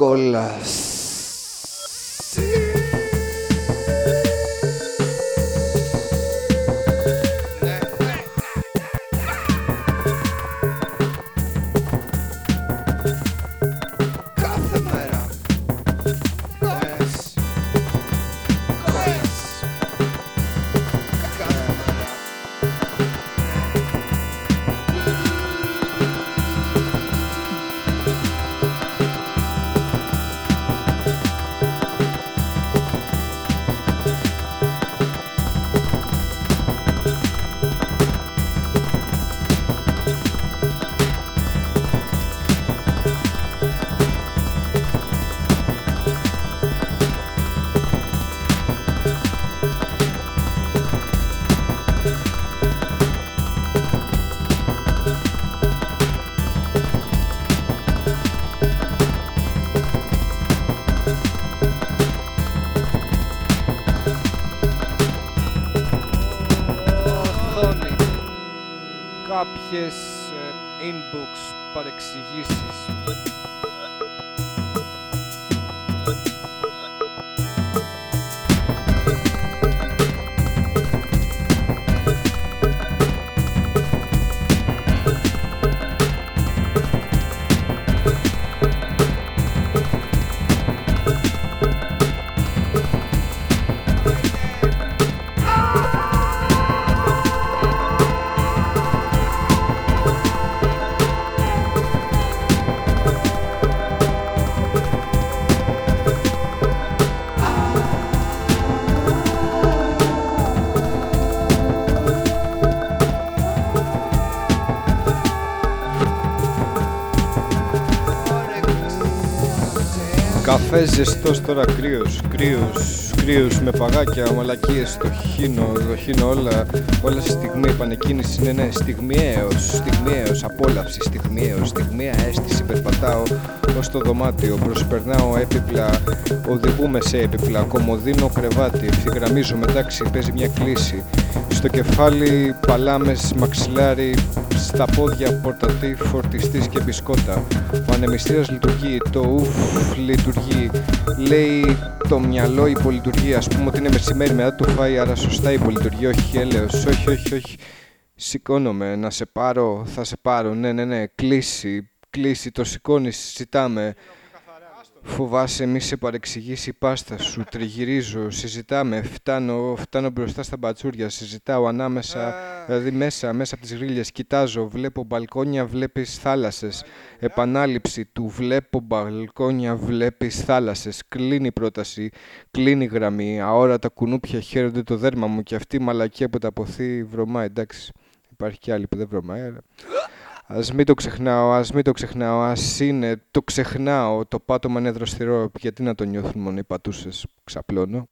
con las κάποιες ε, inbox παρεξηγήσεις. Καφέ ζεστός τώρα κρύος, κρύος, κρύος με παγάκια, μαλακίες στο χίνο, το χίνο όλα, όλα στη στιγμή επανεκκίνηση, ναι ναι, στιγμιαίος, στιγμιαίος, απόλαυση, στιγμιαίος, στιγμιαία αίσθηση, περπατάω ως το δωμάτιο, προσπερνάω έπιπλα, οδηγούμε σε έπιπλα, κομμωδίνω κρεβάτι, ευθυγραμμίζω μετάξι, παίζει μια κλίση, στο κεφάλι παλάμες, μαξιλάρι, στα πόδια πορτατή, φορτιστής και μπισκότα. Ο ανεμιστήρας λειτουργεί, το ουφ λειτουργεί. Λέει το μυαλό υπολειτουργεί. Ας πούμε ότι είναι μεσημέρι μετά το φάει, άρα σωστά υπολειτουργεί. Όχι έλεος, όχι, όχι, όχι. Σηκώνομαι, να σε πάρω, θα σε πάρω. Ναι, ναι, ναι, κλείσει, κλείσει, το σηκώνεις, συζητάμε. Φοβάσαι μη σε παρεξηγήσει η πάστα σου, τριγυρίζω, συζητάμε, φτάνω, φτάνω μπροστά στα μπατσούρια, συζητάω ανάμεσα, δηλαδή μέσα, μέσα από τις γρίλες, κοιτάζω, βλέπω μπαλκόνια, βλέπεις θάλασσες, επανάληψη του βλέπω μπαλκόνια, βλέπεις θάλασσες, κλείνει η πρόταση, κλείνει η γραμμή, αόρατα κουνούπια χαίρονται το δέρμα μου και αυτή η μαλακία που τα αποθεί βρωμά, εντάξει, υπάρχει κι άλλη που δεν βρωμάει, αλλά... Ας μην το ξεχνάω, ας μην το ξεχνάω, ας είναι, το ξεχνάω, το πάτωμα είναι δροσθυρό, γιατί να το νιώθουν μόνο οι πατούσες, ξαπλώνω.